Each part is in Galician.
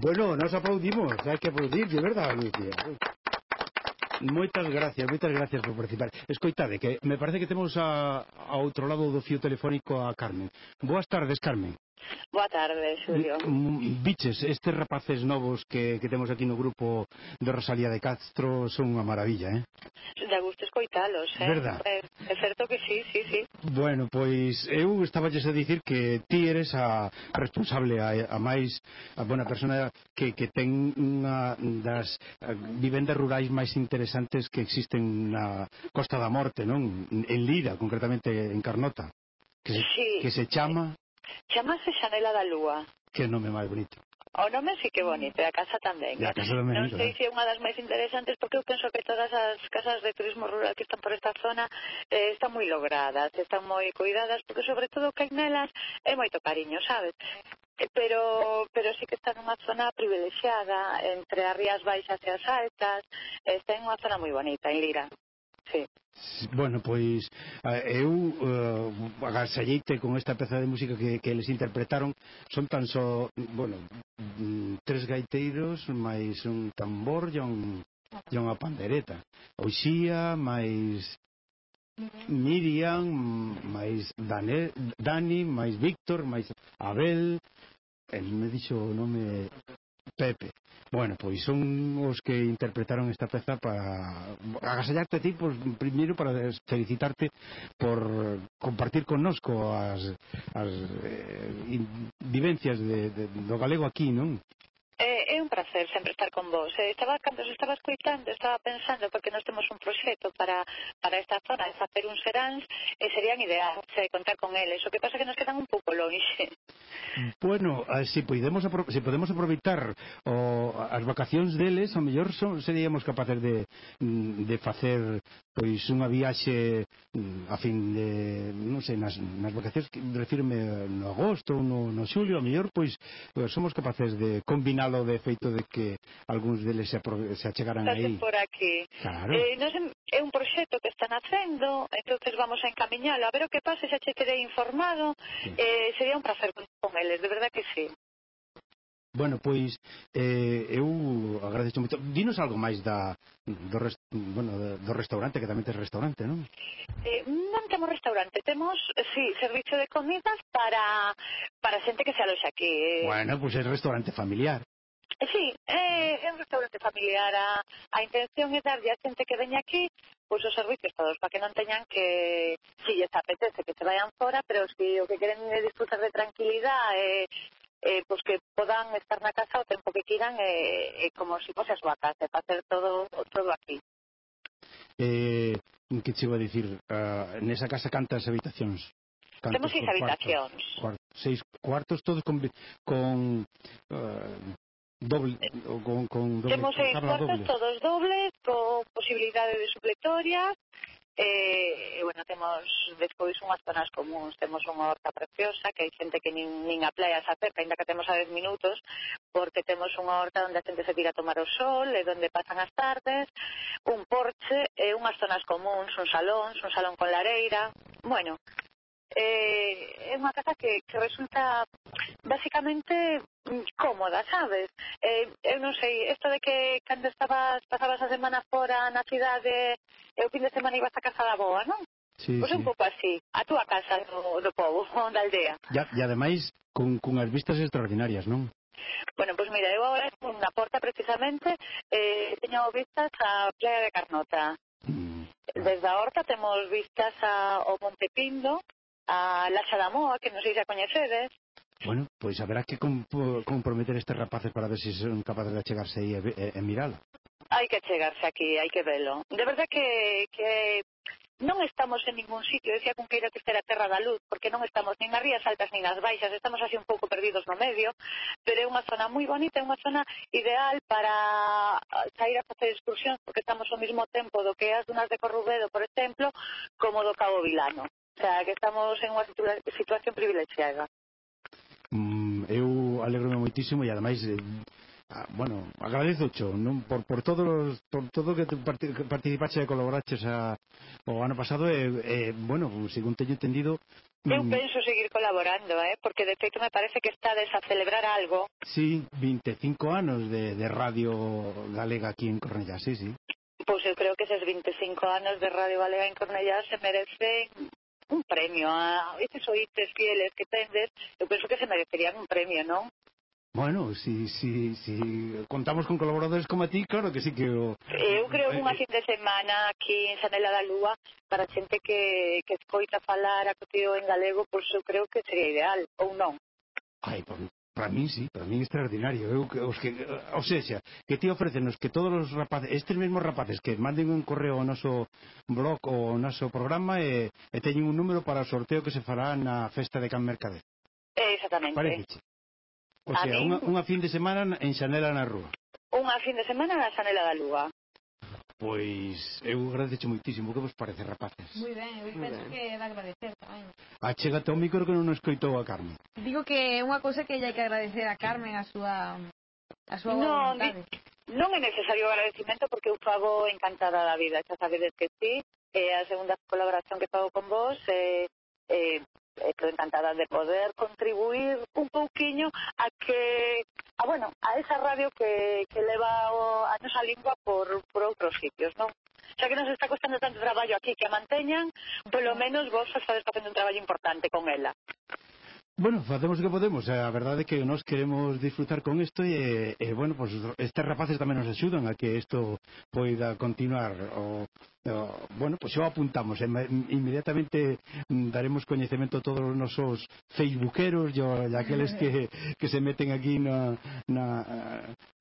Bueno, nos aplaudimos, hai que aplaudir, de verdade, Lucía. ¿eh? Moitas gracias, moitas gracias por participar. Escoitade, que me parece que temos a, a outro lado do fio telefónico a Carmen. Boas tardes, Carmen. Boa tarde, Xulio. Mm, mm, biches, estes rapaces novos que, que temos aquí no grupo de Rosalía de Castro son unha maravilla, eh? Da gusto escoitalos, eh? Verdad? É, é certo que sí, sí, sí. Bueno, pois eu estaba a dicir que ti eres a responsable, a, a máis, a buena persona que, que ten unha das eh, vivendas rurais máis interesantes que existen na Costa da Morte, non? En Lira, concretamente en Carnota. Que se, sí. que se chama Chamase Xanela da Lúa. Que nome máis bonito. O nome sí que bonito, e a casa tamén. E a casa tamén non sei se é unha das máis interesantes porque eu penso que todas as casas de turismo rural que están por esta zona eh, están moi logradas, están moi cuidadas, porque sobre todo que nelas é moito cariño, sabes? Eh, pero pero sí que está nunha zona privilexiada entre as Rías Baixas e as Altas, está en unha zona moi bonita, en Lira. Sí. Bueno, pois eu eh, uh, agasalleite con esta peza de música que, que eles interpretaron son tan só, bueno mm, tres gaiteiros máis un tambor e un, e unha pandereta Oxía máis Miriam máis Dani máis Víctor máis Abel el me dixo o nome Pepe. Bueno, pois son os que interpretaron esta peza para agasallarte a ti, pois, primeiro para felicitarte por compartir connosco as, as eh, vivencias de, de, do galego aquí, non? É, é un placer sempre estar con vos. Eh, estaba, cando se estaba escuitando, estaba pensando, porque nós temos un proxecto para, para esta zona, de facer un seráns, e serían ideal se, contar con eles. O que pasa que nos quedan un pouco longe. Bueno, eh, se, podemos, se podemos aproveitar o, as vacacións deles, o mellor son, seríamos capaces de, de facer pois unha viaxe mm, a fin de, non sei, nas, nas vacacións, refirme no agosto ou no, no xulio, a mellor pois, pois somos capaces de combinar falado de feito de que algúns deles se, se achegaran aí. por aquí. Claro. Eh, non é un proxecto que está nacendo, entonces vamos a encaminhalo. A ver o que pasa, xa che terei informado. Sí. Eh, sería un placer con eles, de verdad que sí. Bueno, pois eh, eu agradeço moito. Dinos algo máis da, do, rest, bueno, do restaurante, que tamén tes restaurante, non? Eh, non temos restaurante, temos, eh, sí, servicio de comidas para, para xente que se aloxa aquí. Eh. Bueno, pois pues é restaurante familiar. E sí, eh, é, é un restaurante familiar. A, a intención é darlle a xente que veña aquí pois os servicios todos, para que non teñan que, si lles apetece que se vayan fora, pero si o que queren é disfrutar de tranquilidade, e, eh, pois que podan estar na casa o tempo que quieran, eh, eh, como se si fose a súa casa, para hacer todo, todo aquí. Eh, que che vou a dicir, uh, ah, nesa casa cantas habitacións? Cantos Temos seis habitacións. Cuartos, cuartos, seis cuartos todos con, con uh, doble eh, con, con doble, temos en cuartos dobles. todos dobles con posibilidade de supletoria eh, e bueno, temos despois unhas zonas comuns temos unha horta preciosa que hai xente que nin, nin a playa se acerca ainda que temos a 10 minutos porque temos unha horta onde a xente se tira a tomar o sol e onde pasan as tardes un porche eh, e unhas zonas comuns, un salón, un salón con lareira bueno, eh, é unha casa que, que resulta basicamente mm, cómoda, sabes? Eh, eh eu non sei, isto de que cando estabas, pasabas a semana fora na cidade, e eh, o fin de semana ibas a casa da boa, non? Sí, pois sí. un pouco así, a túa casa do, do povo, da aldea. Ya, e ademais, cun, cunhas vistas extraordinarias, non? Bueno, pois mira, eu agora na porta precisamente eh, teño vistas a Playa de Carnota. Mm. Desde a horta temos vistas ao Monte Pindo, a Lacha da Moa, que non sei se a coñecedes. Eh. Bueno, pois haberá que comp comprometer estes rapaces para ver se si son capaces de chegarse aí e, e, e mirala. Hai que chegarse aquí, hai que velo. De verdad que, que non estamos en ningún sitio, decía con que esta era terra da luz, porque non estamos nin nas rías altas nin nas baixas, estamos así un pouco perdidos no medio, pero é unha zona moi bonita, é unha zona ideal para sair a facer excursións, porque estamos ao mesmo tempo do que as dunas de Corrubedo, por exemplo, como do Cabo Vilano. O sea, que estamos en unha situación privilexiada. Mm, eu alegrome moitísimo e ademais eh, bueno, agradezo cho, non? Por, por, todos os, por todo que participaches e colaboraches a, o ano pasado e, eh, eh, bueno, según teño entendido Eu mm, penso seguir colaborando, eh? porque de feito me parece que estades a celebrar algo. Sí, 25 anos de, de Radio Galega aquí en Cornellá, sí, sí. Pois pues eu creo que eses 25 anos de Radio Galega en Cornellá se merecen un premio a estes oítes fieles que tendes, eu penso que se merecerían un premio, non? Bueno, si, si, si contamos con colaboradores como a ti, claro que sí que o... Eu creo unha fin de semana aquí en Sanela da Lúa para xente que, que escoita falar a coteo en galego, pois eu creo que sería ideal, ou non? Ai, por, Para mí, sí, para mí é extraordinario. Eu, os que, ou sea, que te ofrecenos que todos os rapaces, estes mesmos rapaces que manden un correo ao noso blog ou ao noso programa e, e teñen un número para o sorteo que se fará na festa de Can Mercader. Exactamente. Parece. O sea, unha, unha fin de semana en Xanela na Rúa. Unha fin de semana na Xanela da Lúa. Pois eu agradecho moitísimo que vos parece, rapaces. Moi ben, eu penso ben. que de agradecer tamén. Achégate ao micro que non nos escoitou a Carmen. Digo que é unha cousa que hai que agradecer a Carmen a súa a súa no, vontade. Non é necesario agradecimento porque eu fago encantada da vida, xa sabedes que sí, é a segunda colaboración que fago con vos, eh, eh, Estou encantada de poder contribuir un pouquiño a que, a, bueno, a esa radio que, que leva o, a nosa lingua por, por outros sitios, non? xa que nos está costando tanto traballo aquí que a manteñan, polo menos vos estades facendo un traballo importante con ela. Bueno, facemos o que podemos. A verdade é que nós queremos disfrutar con isto e, e bueno, pues, estes rapaces tamén nos axudan a que isto poida continuar. O, o, bueno, pois pues, xa apuntamos. E, inmediatamente daremos coñecemento a todos os nosos facebookeros e aqueles que, que se meten aquí na, na,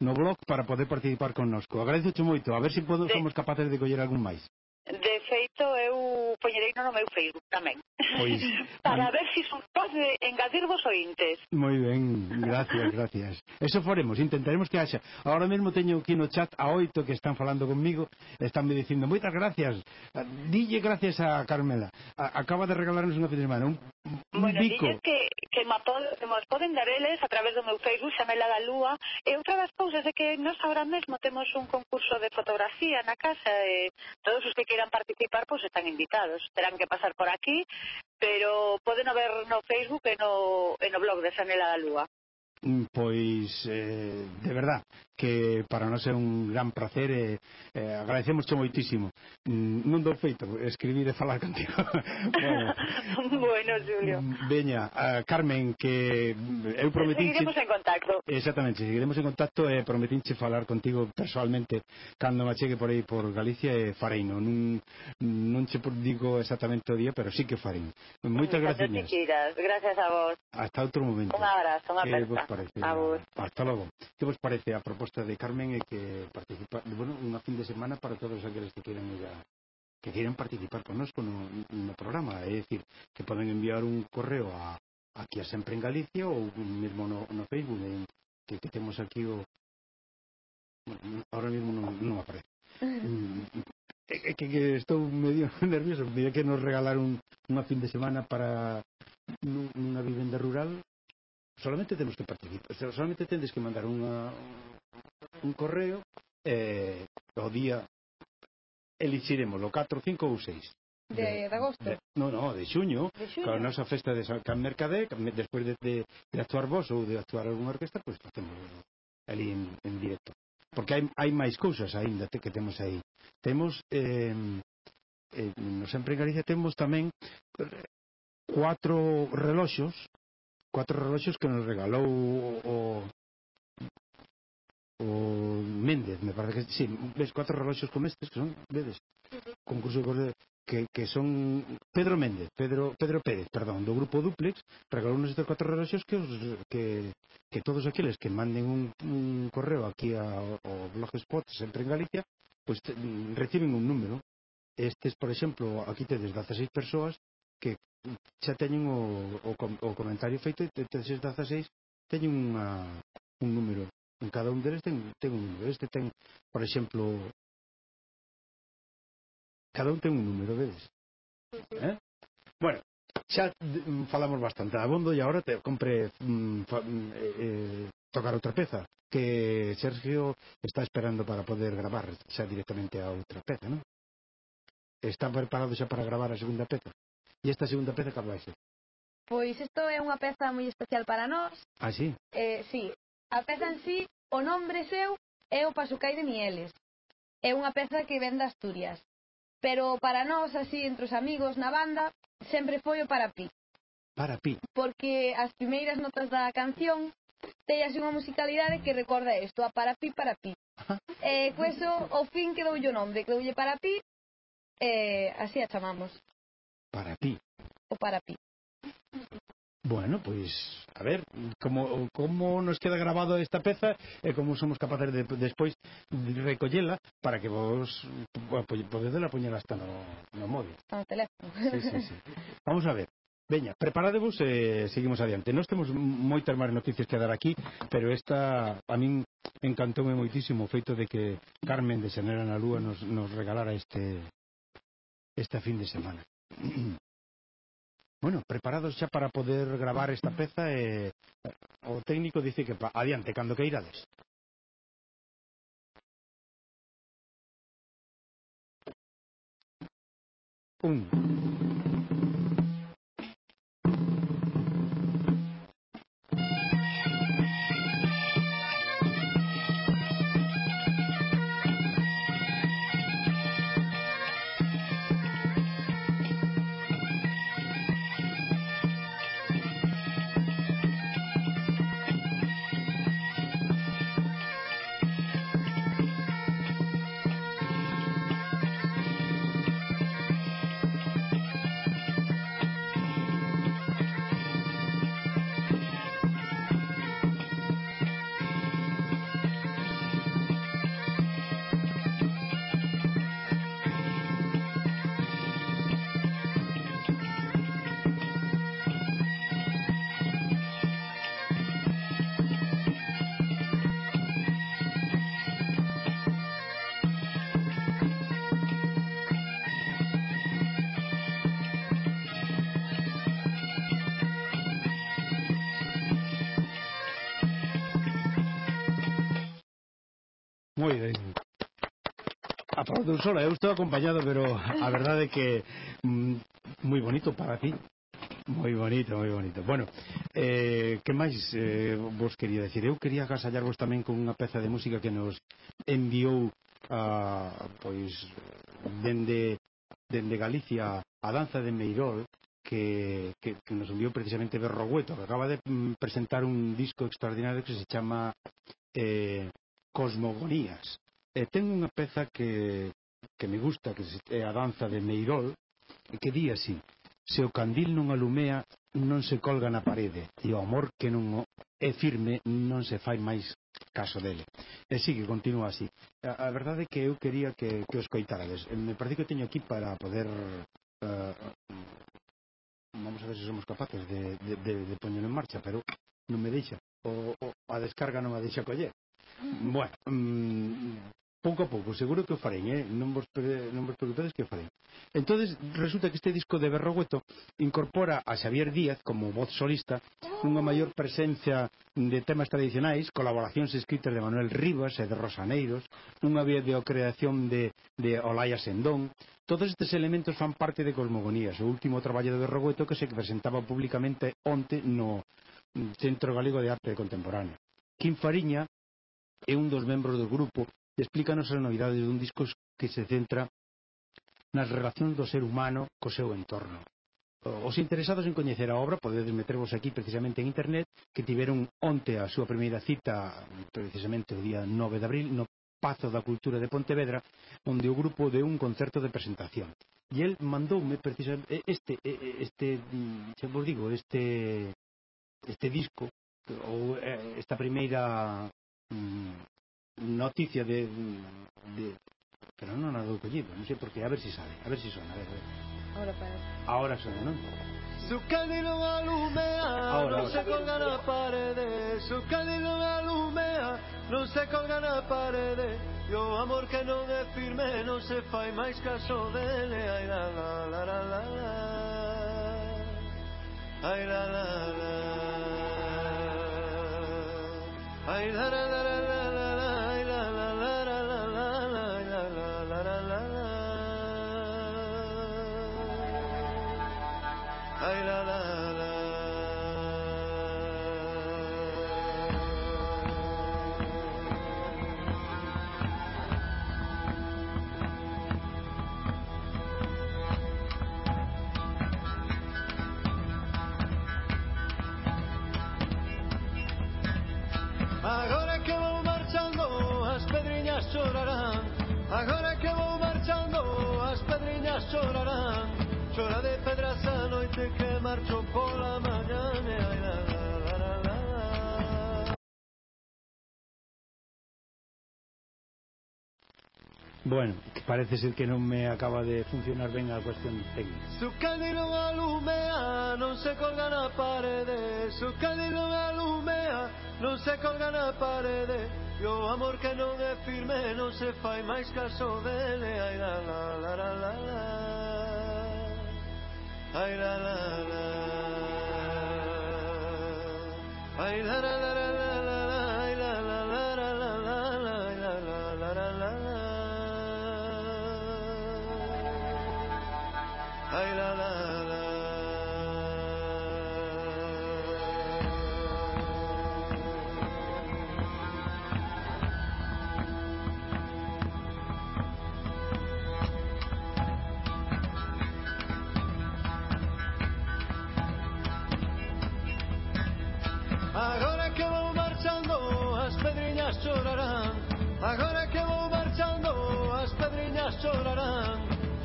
no blog para poder participar connosco. Agradezo moito. A ver se si somos capaces de coller algún máis. De feito, eu poñerei no meu Facebook tamén. Pois, para ver se si son capaz de engadir vos ointes. Moi ben, gracias, gracias. Eso faremos, intentaremos que haxa. Ahora mesmo teño aquí no chat a oito que están falando conmigo, están me dicindo moitas gracias. Ah, dille gracias a Carmela. A acaba de regalarnos unha fin de semana un Bueno, Bico. dices que, que me podemos, poden dar eles a través do meu Facebook Xamela da Lúa e eh, outra das cousas é que nós agora mesmo temos un concurso de fotografía na casa e todos os que queiran participar pois están invitados, terán que pasar por aquí pero poden ver no Facebook e no, e no blog de Xamela da Lúa mm, Pois, eh, de verdad, que para nós é un gran placer e eh, eh agradecemos cho moitísimo mm, non dou feito escribir e falar contigo. Bueno, bueno Julio. Mm, veña, a Carmen que eu prometín seguiremos en contacto. Exactamente, seguiremos en contacto e eh, prometinche falar contigo personalmente cando me chegue por aí por Galicia e farei non, non che digo exactamente o día pero sí que farei. Moitas gracias gracias a vos. Hasta outro momento. Un abrazo, unha aperta. a vos. hasta logo. Que vos parece a propósito proposta de Carmen é que participa, bueno, unha fin de semana para todos aqueles que queiran ir a, que queiran participar connosco no, no programa, é dicir, que poden enviar un correo a aquí a sempre en Galicia ou mesmo no, no Facebook en, que, que temos aquí o bueno, ahora mesmo non, non aparece. É que, que estou medio nervioso mira que nos regalaron unha fin de semana para nunha vivenda rural solamente temos que participar, solamente tendes que mandar unha, un correo e eh, o día elixiremos o 4, 5 ou 6 de, de, de agosto. De, no, no, de xuño, de xuño. nosa festa de Can Mercadé despois de, de, de actuar vos ou de actuar algunha orquesta pois pues, facemos ali en, en directo. Porque hai, hai máis cousas aínda que temos aí. Temos eh, eh, no sempre en Galicia temos tamén eh, cuatro reloxos cuatro reloxos que nos regalou o, o Méndez, me parece que sí, ves cuatro reloxos como estes que son, vedes, concurso de que, que son Pedro Méndez, Pedro Pedro Pérez, perdón, do grupo Duplex, regalou nos estes cuatro reloxos que, os, que que todos aqueles que manden un, un correo aquí ao Blogspot, sempre en Galicia, pois pues, reciben un número. Estes, por exemplo, aquí tedes 16 persoas que mm, xa teñen o, o, o comentario feito de 316 teñen unha, un número en cada un deles ten, ten un número este ten, por exemplo cada un ten un número vedes eh? bueno xa mm, falamos bastante abondo e agora te compre mm, fa, mm, eh, eh, tocar outra peza que Sergio está esperando para poder gravar xa directamente a outra peza, non? Está preparado xa para gravar a segunda peza? E esta segunda peza cal vai ser? Pois isto é unha peza moi especial para nós. Ah, sí? Eh, sí. A peza en sí, o nombre seu é o Pasucai de Mieles. É unha peza que vende Asturias. Pero para nós, así, entre os amigos na banda, sempre foi o Parapí. Parapí. Porque as primeiras notas da canción tellas unha musicalidade que recorda isto, a Parapí, Parapí. e eh, co eso, o fin que doulle o nombre, que doulle Parapí, eh, así a chamamos para ti. O para ti. Bueno, pois, a ver, como, como nos queda grabado esta peza e eh, como somos capaces de, despois de recollela para que vos podedela poñer hasta no, no móvil. No teléfono. Sí, sí, sí. Vamos a ver. Veña, preparadevos e eh, seguimos adiante. Nós temos moitas máis noticias que dar aquí, pero esta a min encantoume moitísimo o feito de que Carmen de Xenera na Lúa nos, nos regalara este, esta fin de semana. bueno, preparados xa para poder gravar esta peza e o técnico dice que pa, adiante, cando que irades. Un, estou sola, eu estou acompañado, pero a verdade é que mm, moi bonito para ti. Moi bonito, moi bonito. Bueno, eh, que máis eh, vos quería decir? Eu quería agasallarvos tamén con unha peza de música que nos enviou a, pois dende, dende Galicia a danza de Meirol que, que, que nos enviou precisamente Berrogueto que acaba de mm, presentar un disco extraordinario que se chama eh, Cosmogonías Eh, e ten unha peza que, que me gusta, que é eh, a danza de Meirol, e que di así, se o candil non alumea, non se colga na parede, e o amor que non é firme non se fai máis caso dele. E sí, que continúa así. A, a verdade é que eu quería que, que os coitarades. Eh, me parece que teño aquí para poder... Uh, vamos a ver se somos capaces de, de, de, de poñelo en marcha, pero non me deixa. O, o, a descarga non me deixa coller. Bueno, mmm, pouco a pouco, seguro que o farei, eh? non, vos, non vos preocupedes que o farei. entonces resulta que este disco de Berrogueto incorpora a Xavier Díaz como voz solista unha maior presencia de temas tradicionais, colaboracións escritas de Manuel Rivas e de Rosaneiros, unha videocreación de, de Olaya Sendón. Todos estes elementos fan parte de Cosmogonías, o último traballo de Berrogueto que se presentaba públicamente onte no Centro Galego de Arte Contemporáneo. Quim Fariña é un dos membros do grupo e explícanos as novidades dun disco que se centra nas relacións do ser humano co seu entorno. Os interesados en coñecer a obra podedes metervos aquí precisamente en internet que tiveron onte a súa primeira cita precisamente o día 9 de abril no Pazo da Cultura de Pontevedra onde o grupo deu un concerto de presentación e el mandoume precisamente este, este se vos digo este este disco ou eh, esta primeira Mm, noticia de, de pero non a do collido, non sei porque, a ver se si sabe, a ver se si sona, a ver, a ver. Ahora parece. Ahora sona, non? Su cálido alumea, non se colga na parede, su cálido alumea, non se colga na parede, e o amor que non é firme non se fai máis caso dele, ai la la la la la, ai la la la. Hare Hare Agora que vou marchando as pedriñas chorarán. Agora que vou marchando as pedriñas chorarán. Chora de pedras a noite que marcho pola mañá e Bueno, parece ser que non me acaba de funcionar ben a cuestión técnica. Su alumea, non se colga na parede Su alumea, non se colga na parede E o amor que non é firme non se fai máis caso dele Ai la la la la la la Ai la. La la Ai la la. La la la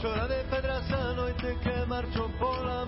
Choraré pedras a noite que marcho pola